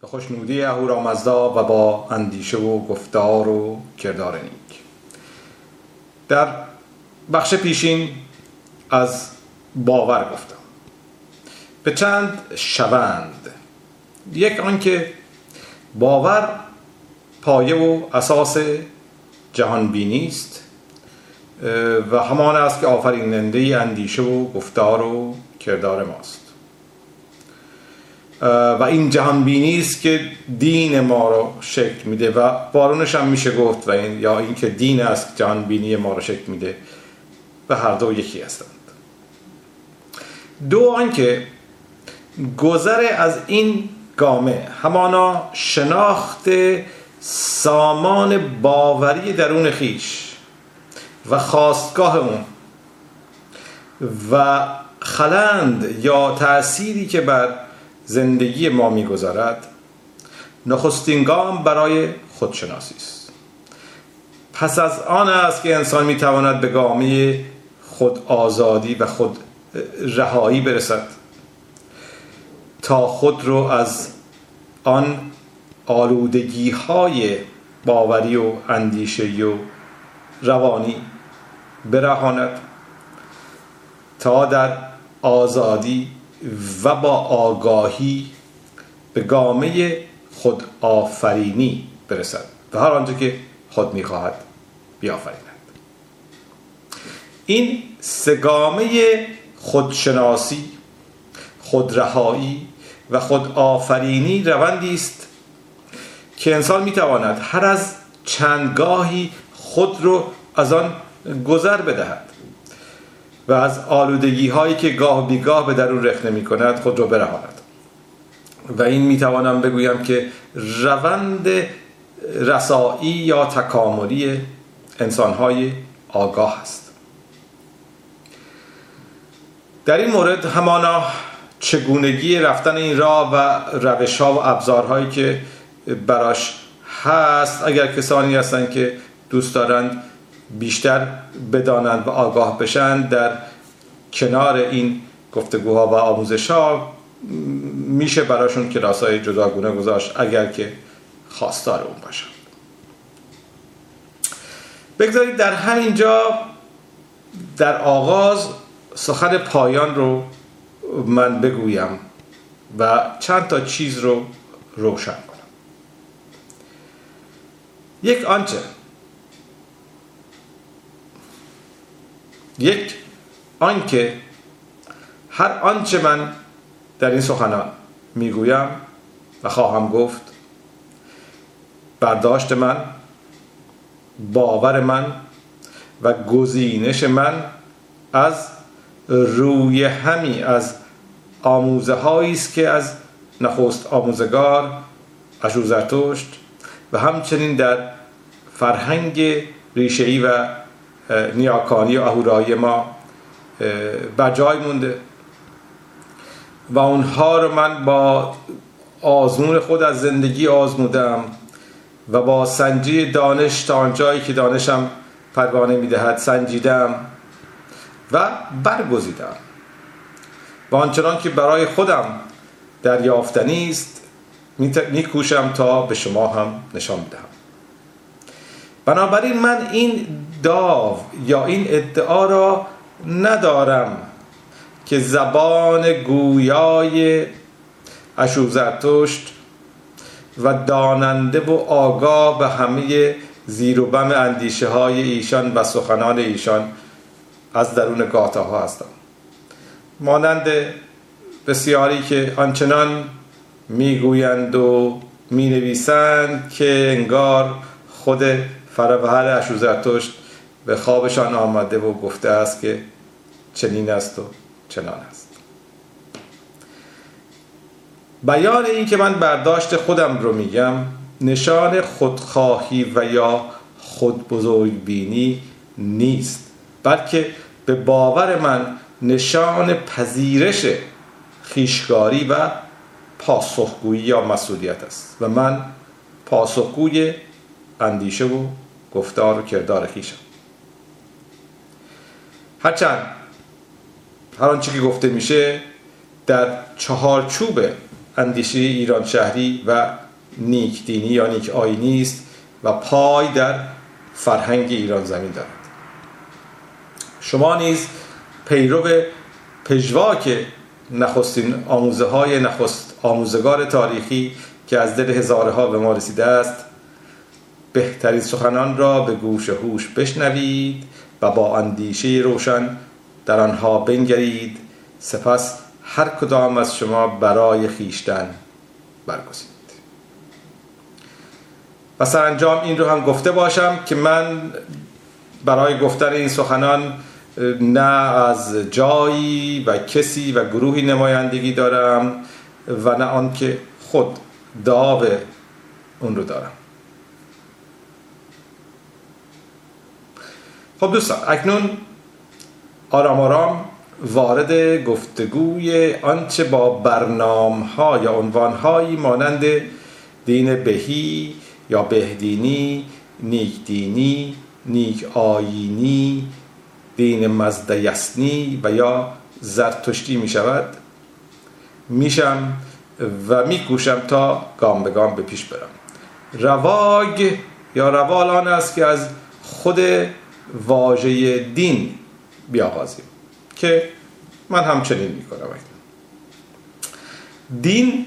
به خوشنودی اهورامزدا و با اندیشه و گفتار و کردار نیک. در بخش پیشین از باور گفتم. به چند شوند. یک آنکه باور پایه و اساس جهان بینی است و همان است که آفریننده اندیشه و گفتار و کردار ماست. و این جهان بینی است که دین ما رو شکل میده و بارونش هم میشه گفت و این یا اینکه دین است جهان بینی ما رو شکل میده و هر دو یکی هستند. دو آنکه گذر از این گامه همانا شناخت سامان باوری درون خیش و خواستگاه اون و خلند یا تأثیری که بر زندگی ما می‌گذارد نخستین گام برای خودشناسی است. پس از آن است که انسان می‌تواند به گامه خود آزادی و خود رهایی برسد تا خود رو از آن آلودگی های باوری و اندیشه و روانی برهاند تا در آزادی و با آگاهی به گامه خود آفرینی برسد و هر آنجا که خود می‌خواهد بیافریند. این سگامه خودشناسی خودرهایی و خود آفرینی روندی است که انسان می‌تواند هر از چندگاهی خود رو از آن گذر بدهد. و از آلودگی هایی که گاه بیگاه به درون رخنه می کند خود رو برهاند. و این می توانم بگویم که روند رسایی یا تکاملی انسان های آگاه است. در این مورد همانا چگونگی رفتن این راه و روش ها و ابزارهایی که براش هست اگر کسانی هستند که دوست دارند بیشتر بدانند و آگاه بشن در کنار این گفتگوها و آموزش ها میشه براشون کلاس های جداگونه گذاشت اگر که خواستار اون باشند بگذارید در همینجا در آغاز سخن پایان رو من بگویم و چند تا چیز رو روشن کنم. یک آنچه یک آنکه هر آنچه من در این سخنان می‌گویم و خواهم گفت برداشت من باور من و گزینش من از روی همی از آموزه هایی است که از نخست آموزگار اشوزرتشت و همچنین در فرهنگ ریشه‌ای و نیاکانی و اهورایی ما بر جای مونده. و اونها رو من با آزمون خود از زندگی آزمودم و با سنجی دانش تا آنجایی که دانشم پروانه می‌دهد سنجیدم و برگزیدم. و آنچنان که برای خودم دریافتنی است میکوشم تا به شما هم نشان بدهم. بنابراین من این داو یا این ادعا را ندارم که زبان گویای اشوزرتشت و داننده و آگاه به همه زیر و بم اندیشه های ایشان و سخنان ایشان از درون گاته ها هستم. مانند بسیاری که آنچنان می‌گویند و می‌نویسند که انگار خود فروهر اشوزرتشت به خوابشان آمده و گفته است که چنین است و چنان است. بیان این که من برداشت خودم رو میگم نشان خودخواهی و یا خود بزرگ نیست بلکه به باور من نشان پذیرش خیشگاری و پاسخگویی یا مسئولیت است. و من پاسخگوی اندیشه و گفتار و کردار خیشم. هرچند هر آنچه که گفته میشه در چهارچوب اندیشه ایران شهری و نیک دینی یا نیک آینی است و پای در فرهنگ ایران زمین دارد. شما نیز پیرو پژواک نخستین آموزه های نخست آموزگار تاریخی که از دل هزارها به ما رسیده است بهترین سخنان را به گوش هوش بشنوید و با اندیشه روشن در آنها بنگرید. سپس هر کدام از شما برای خیشتن برگزید و سرانجام این رو هم گفته باشم که من برای گفتن این سخنان نه از جایی و کسی و گروهی نمایندگی دارم و نه آنکه خود داو اون رو دارم. خب دوستان اکنون آرام آرام وارد گفتگوی آنچه با برنامه ها یا عنوان هایی مانند دین بهی یا بهدینی نیک دینی نیک آینی دین مزدیسنی و یا زرتشتی می شود میشم و میکوشم تا گام به گام به پیش برم. رواگ یا روال آن است که از خود واژه دین بیاغازیم که من همچنین می‌کنم دین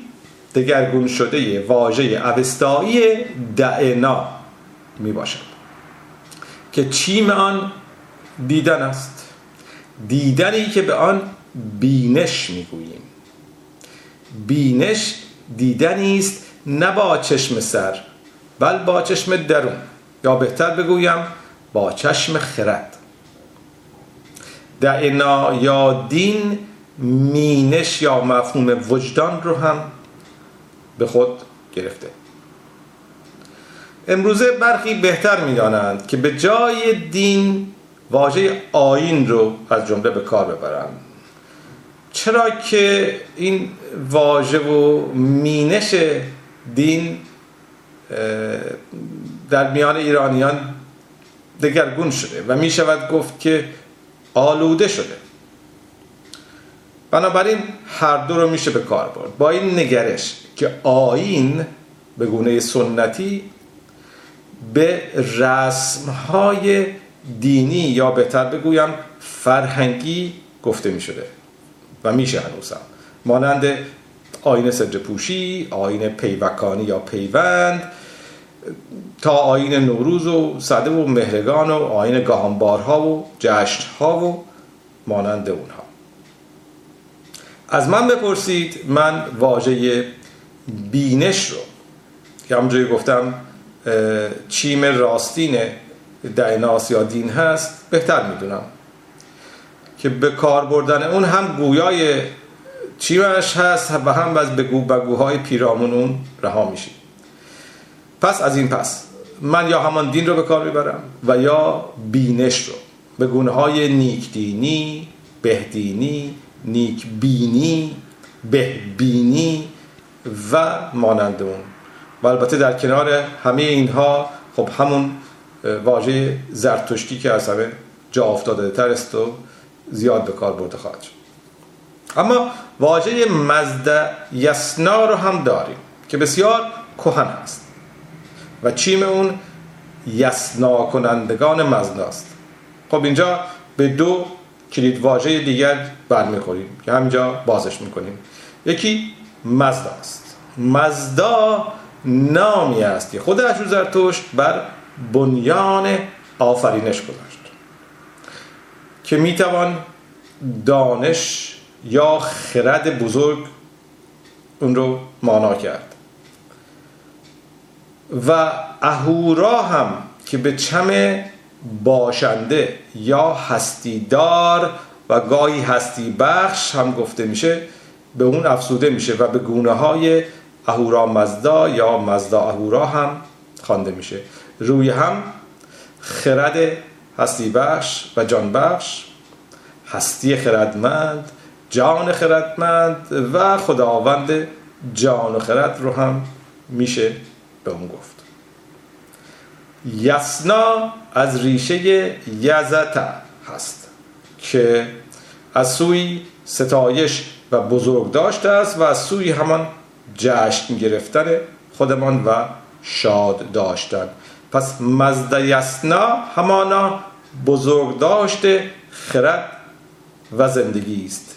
دگرگون شده واژه اوستایی دعنا می باشد که چیم آن دیدن است. دیدنی که به آن بینش می‌گوییم. بینش دیدنی است نه با چشم سر بل با چشم درون. یا بهتر بگویم با چشم خرد. دعنا یا دین مینش یا مفهوم وجدان رو هم به خود گرفته. امروزه برخی بهتر می‌دانند که به جای دین واژه آین رو از جمله به کار ببرند. چرا که این واژه و مینش دین در میان ایرانیان دگرگون شده و می شود گفت که آلوده شده. بنابراین هر دو رو میشه به کار برد. با این نگرش که آین به گونه سنتی به رسمهای دینی یا بهتر بگویم فرهنگی گفته می شده و میشه هنوز هم مانند آین سجه پوشی آین پیوکانی یا پیوند تا آین نوروز و صده و مهرگان و آین گاهانبارها و جشنها و مانند اونها. از من بپرسید من واژه بینش رو. که همونجوری گفتم چیم راستین دیناس یا دین هست بهتر می‌دونم. که به کار بردن اون هم گویای چیمش هست و هم از بگو بگوهای پیرامون اون رها میشی. پس از این پس من یا همان دین رو به کار می‌برم و یا بینش رو. به گونه های نیک دینی بهدینی نیک بینی بهبینی و مانند اون و البته در کنار همه اینها خب همون واژه زرتشتی که از همه جا افتاده تر است و زیاد به کار برده خواهد اما واژه مزد یسنا رو هم داریم که بسیار کهن است. و چیم اون یسنا کنندگان مزداست خب اینجا به دو کلید واژه دیگر برمیخوریم که همینجا بازش می‌کنیم. یکی مزدا است مزدا نامی است که خود زرتشت بر بنیان آفرینش گذاشت که می‌توان دانش یا خرد بزرگ اون رو مانا کرد. و اهورا هم که به چم باشنده یا هستیدار و گاهی هستی بخش هم گفته میشه به اون افسوده میشه و به گونه های اهورا مزدا یا مزدا اهورا هم خوانده میشه. روی هم خرد هستی بخش و جان بخش هستی خردمند جان خردمند و خداوند جان و خرد رو هم میشه. به اون گفت. یسنا از ریشه یزت هست که از سوی ستایش و بزرگ داشته است و از سوی همان جشن گرفتن خودمان و شاد داشتن. پس مزد یسنا همانا بزرگ داشته خرد و زندگی است.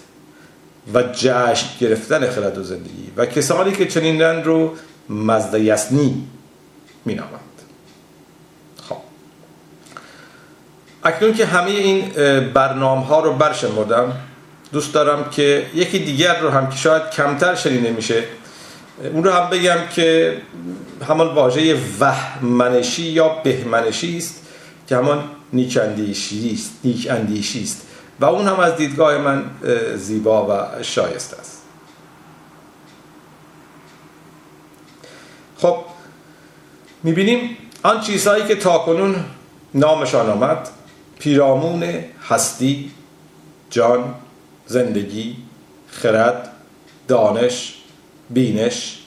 و جشن گرفتن خرد و زندگی. و کسانی که چنینن رو مزد یسنی می نامند خب. اکنون که همه این برنامه ها رو برشمردم دوست دارم که یکی دیگر رو هم که شاید کمتر شنیده میشه اون رو هم بگم که همان واژه وهمنشی یا بهمنشی است که همان نیک اندیشی است نیک اندیشی است. و اون هم از دیدگاه من زیبا و شایسته است. خب می‌بینیم آن چیزهایی که تاکنون نامشان آمد پیرامون هستی جان زندگی خرد دانش بینش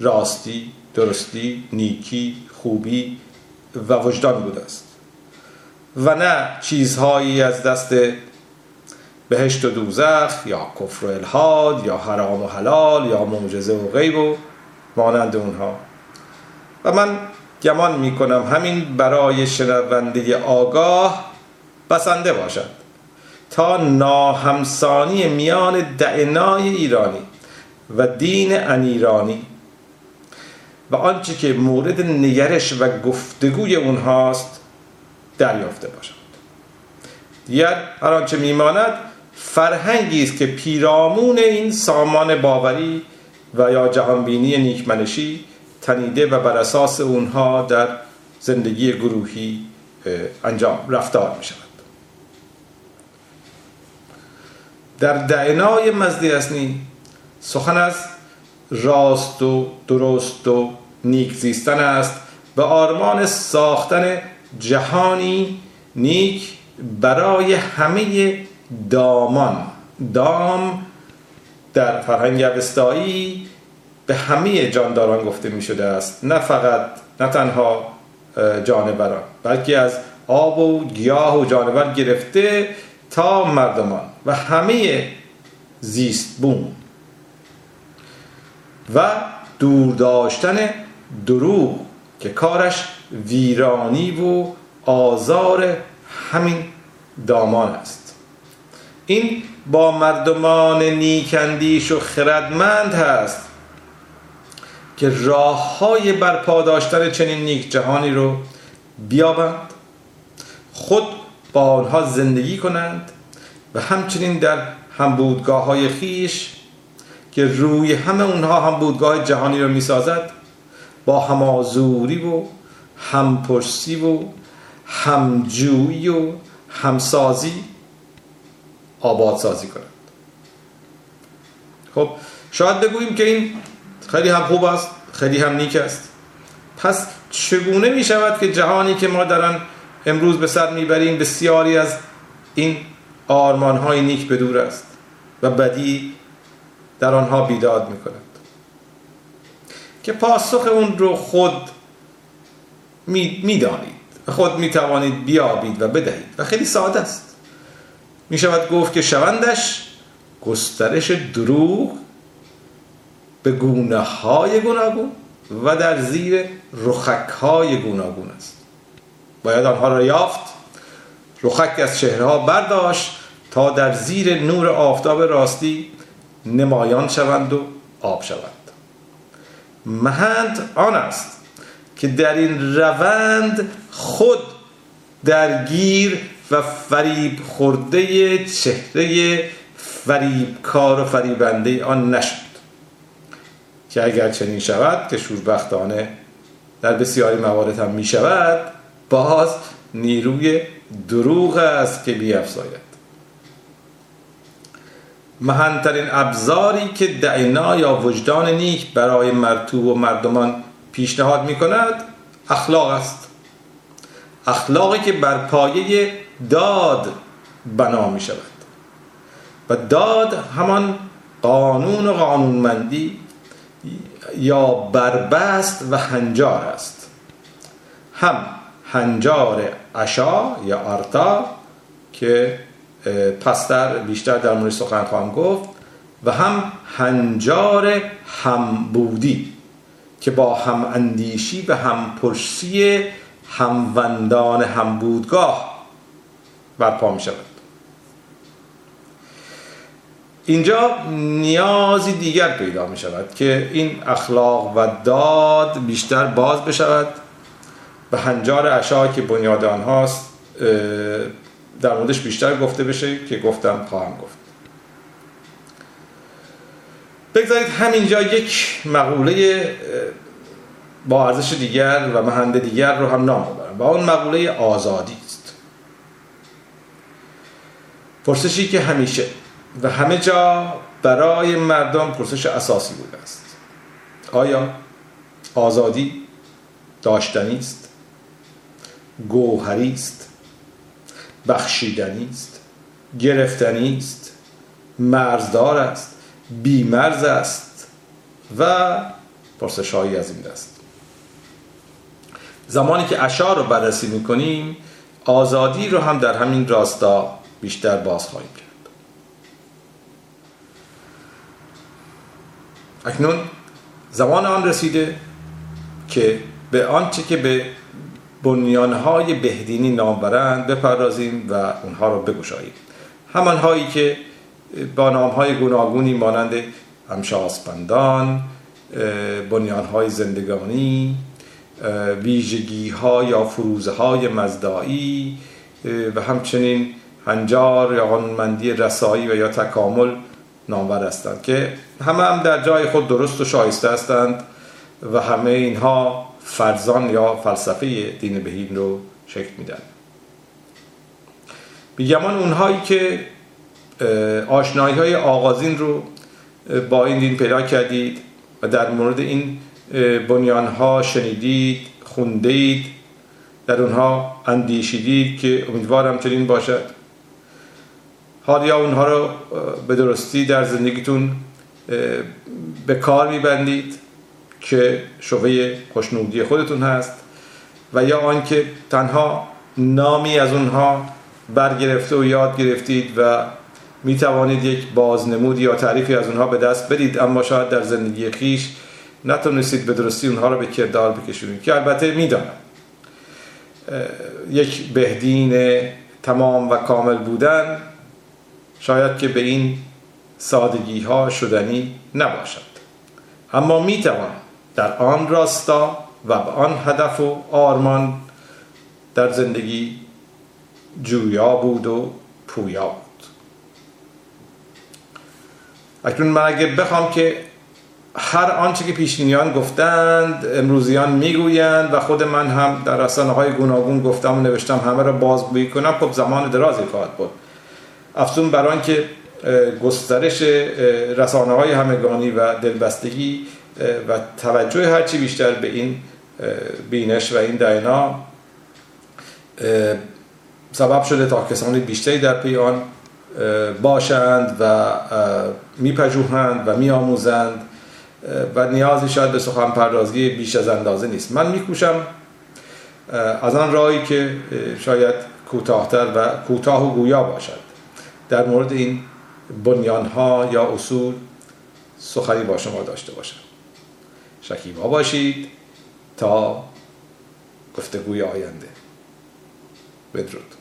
راستی درستی نیکی خوبی و وجدان بوده است. و نه چیزهایی از دست بهشت و دوزخ یا کفر و الهاد یا حرام و حلال یا معجزه و غیب و مانند اونها. و من گمان می کنم همین برای شنونده آگاه بسنده باشد. تا ناهمسانی میان دعنای ایرانی و دین انیرانی و آنچه که مورد نگرش و گفتگوی اونهاست دریافته باشد. دیگر هر آنچه میماند فرهنگی است که پیرامون این سامان باوری و یا جهانبینی نیکمنشی تنیده و بر اساس اونها در زندگی گروهی انجام رفتار می شود در دعنای مزدی اسنی سخن از راست و درست و نیک زیستن است. به آرمان ساختن جهانی نیک برای همه دامان. دام در فرهنگ اوستایی به همه جانداران گفته می شده است نه فقط نه تنها جانوران بلکه از آب و گیاه و جانور گرفته تا مردمان و همه زیست بوم. و دور داشتن دروغ که کارش ویرانی و آزار همین دامان است. این با مردمان نیکندیش و خردمند هست. که راه های برپا داشتن چنین نیک جهانی رو بیابند خود با آنها زندگی کنند و همچنین در همبودگاه های خیش که روی همه اونها هم بودگاه جهانی رو می‌سازد با همازوری و همپرسی و همجویی و همسازی آبادسازی کنند. خب شاید بگوییم که این خیلی هم خوب است خیلی هم نیک است. پس چگونه می شود که جهانی که ما در آن امروز به سر می‌بریم بسیاری از این آرمان های نیک به دور است و بدی در آنها بیداد می کند که پاسخ اون رو خود و خود می توانید بیابید و بدهید و خیلی ساده است. می شود گفت که شوندش گسترش دروغ به گونه های گوناگون و در زیر رخک های گوناگون است. باید آنها را یافت رخک از چهره ها برداشت تا در زیر نور آفتاب راستی نمایان شوند و آب شوند. مهند آن است که در این روند خود درگیر و فریب خورده چهره فریبکار و فریبنده آن نشد. که اگر چنین شود که شوربختانه در بسیاری موارد هم می شود باز نیروی دروغ است که بیافزاید. مهمترین ابزاری که دعینا یا وجدان نیک برای مرتوب و مردمان پیشنهاد می کند اخلاق است. اخلاقی که بر پایه داد بنا می شود و داد همان قانون و قانونمندی یا بربست و هنجار است. هم هنجار اشا یا آرتا که پستر بیشتر در مورد سخن خواهم گفت و هم هنجار همبودی که با هم اندیشی و هم پرسی هموندان همبودگاه برپا می شود اینجا نیازی دیگر پیدا می شود که این اخلاق و داد بیشتر باز بشود و هنجار اشا که بنیاد آنهاست در موردش بیشتر گفته بشه که گفتم خواهم گفت. بگذارید همینجا یک مقوله با ارزش دیگر و مهنده دیگر رو هم نام ببرم. و اون مقوله آزادی است. پرسشی که همیشه و همه جا برای مردم پرسش اساسی بوده است. آیا آزادی داشتنی است؟ گوهری است؟ بخشیدنی است؟ گرفتنی است؟ مرزدار است؟ بیمرز است؟ و پرسش هایی از این دست. زمانی که اشعار رو بررسی می‌کنیم آزادی رو هم در همین راستا بیشتر باز خواهیم کرد اکنون زمان آن رسیده که به آنچه که به بنیانهای بهدینی نام برند بپردازیم و اونها رو بگشاییم. همان هایی که با نام های گوناگونی مانند امشاسپندان بنیان های زندگانی ویژگی ها یا فروزه های مزدایی و همچنین هنجار یا قانونمندی رسایی و یا تکامل نامور هستند که همه هم در جای خود درست و شایسته هستند و همه اینها فرزان یا فلسفه دین بهین رو شکل میدن. بیگمان اونهایی که آشنایی های آغازین رو با این دین پیدا کردید و در مورد این بنیان ها شنیدید خوندید در اونها اندیشیدید که امیدوارم چنین باشد. حال یا اونها رو به درستی در زندگیتون به کار میبندید که شوه خوشنودی خودتون هست و یا آنکه تنها نامی از اونها برگرفته و یاد گرفتید و می توانید یک بازنمود یا تعریفی از اونها به دست بدید اما شاید در زندگی خیش نتونستید به درستی اونها رو به کردار بکشونید که البته می‌دانم. یک بهدین تمام و کامل بودن شاید که به این سادگی ها شدنی نباشد. اما می توان در آن راستا و به آن هدف و آرمان در زندگی جویا بود و پویا بود. اکنون من اگه بخوام که هر آنچه که پیشینیان گفتند امروزیان می‌گویند و خود من هم در رسانه های گوناگون گفتم و نوشتم همه را بازگویی کنم خب زمان درازی خواهد بود. افزون بر که گسترش رسانه های همگانی و دلبستگی و توجه هرچی بیشتر به این بینش و این دینا سبب شده تا کسانی بیشتری در پی باشند و میپژوهند و میآموزند و نیازی شاید به سخن پردازی بیش از اندازه نیست. من میکوشم از آن راهی که شاید کوتاهتر و کوتاه و گویا باشد. در مورد این بنیان ها یا اصول سخنی با شما داشته باشم. شکیبا باشید تا گفتگوی آینده. بدرود.